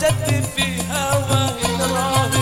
تبتدي في هواي الراهي